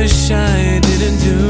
wish I didn't do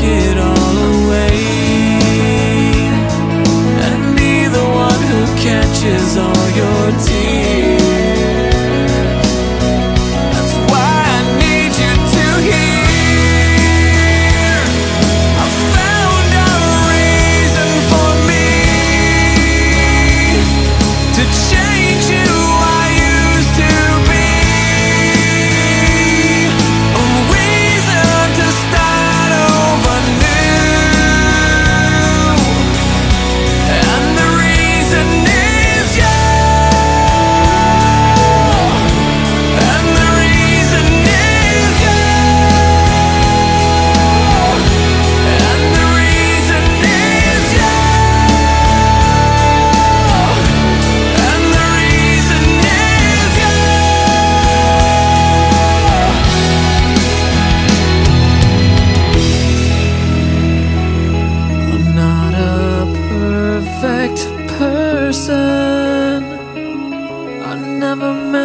opportunity